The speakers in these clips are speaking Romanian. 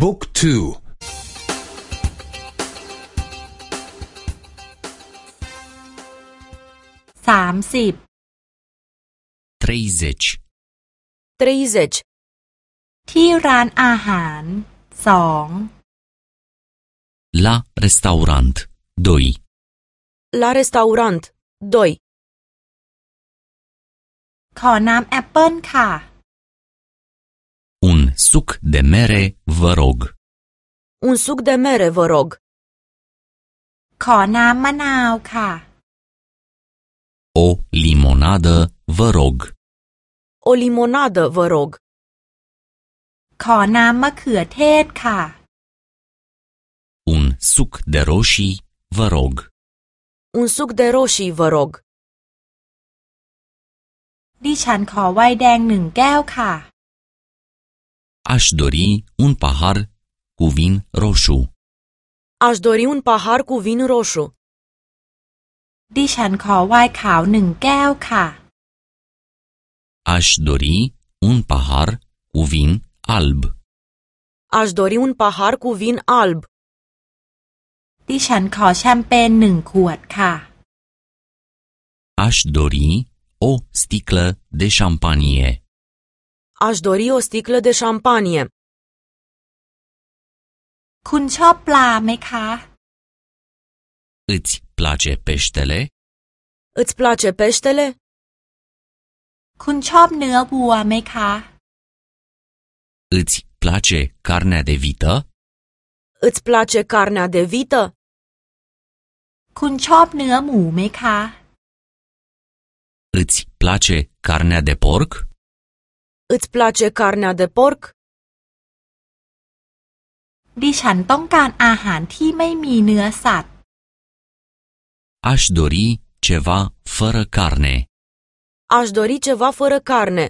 บุ๊กทูสามสิบ treizeci, 30. ที่ร้านอาหารสอง la restaurant, doi, La restaurant. 2. ขอน้ำแอปเปิลค่ะ un suc de mere, vă rog, Un suc de mere, vă rog. ขอน้ำมะนาวค่ะ o limonadă, vă rog, O limonadă, vă rog. ขอน้ำมะเขือเทศค่ะ un suc de roșii, vă rog, Un suc de roșii, vă rog. ดิฉันขอไวน์แดงหนึ่งแก้วค่ะ aș dori un pahar cu vin roșu, Aș dori un pahar cu vin roșu. ดิฉันขอไวน์ขาวหนึ่งแก้วค่ะ aș dori un pahar cu vin alb, Aș dori un pahar cu vin alb. ดิฉันขอแชมเปญหนึ่งขวดค่ะ aș dori o sticlă de șampanie, Aș dori o sticlă de șampanie. คุณชอบปลาไหมคะ îți place peștele, Îți place peștele? คุณชอบเนื้อวัวไหมคะ îți place carnea de vită, Îți place carnea de vită? คุณชอบเนื้อหมูไหมคะ îți place carnea de porc, Îți place carnea de porc? ดิฉันต้องการอาหารที่ไม่มีเนื้อสัตว์ aș dori ceva fără carne, Aș dori ceva fără carne.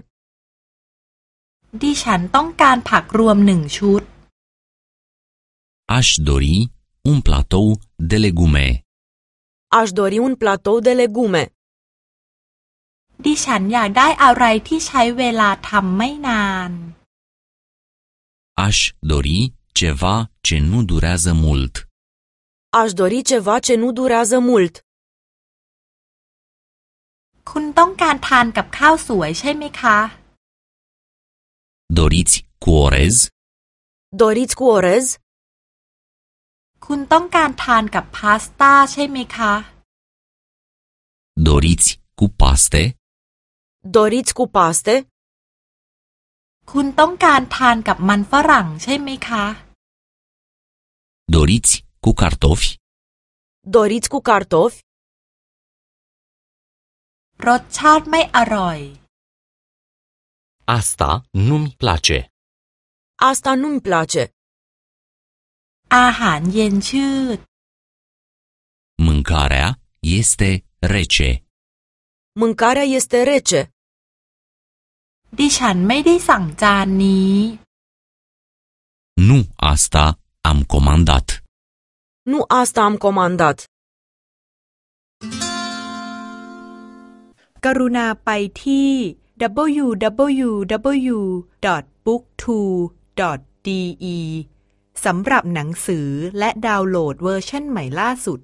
ดิฉันต้องการผักรวมหนึ่งชุด aș dori un platou de legume, Aș dori un platou de legume. ดิฉันอยากได้อะไรที่ใช้เวลาทำไม่นาน aș dori ceva ce nu durează mult, Aș dori ceva ce nu durează mult. คุณต้องการทานกับข้าวสวยใช่ไหมคะ doriți cu orez, Doriți cu orez? คุณต้องการทานกับพาสต้าใช่ไหมคะ doriți cu paste, Doriți cu paste? คุณต้องการทานกับมันฝรั่งใช่ไหมคะ doriți cu cartofi, Doriți cu cartofi? รสชาติไม่อร่อย asta nu-mi place, Asta nu-mi place. อาหารเย็นชืด mâncarea este rece, Mâncarea este rece. ดิฉันไม่ได้สั่งจานนี้ nu asta am comandat. Nu asta am comandat. กรุณาไปที่ www.booktwo.de สำหรับหนังสือและดาวน์โหลดเวอร์ชันใหม่ล่าสุด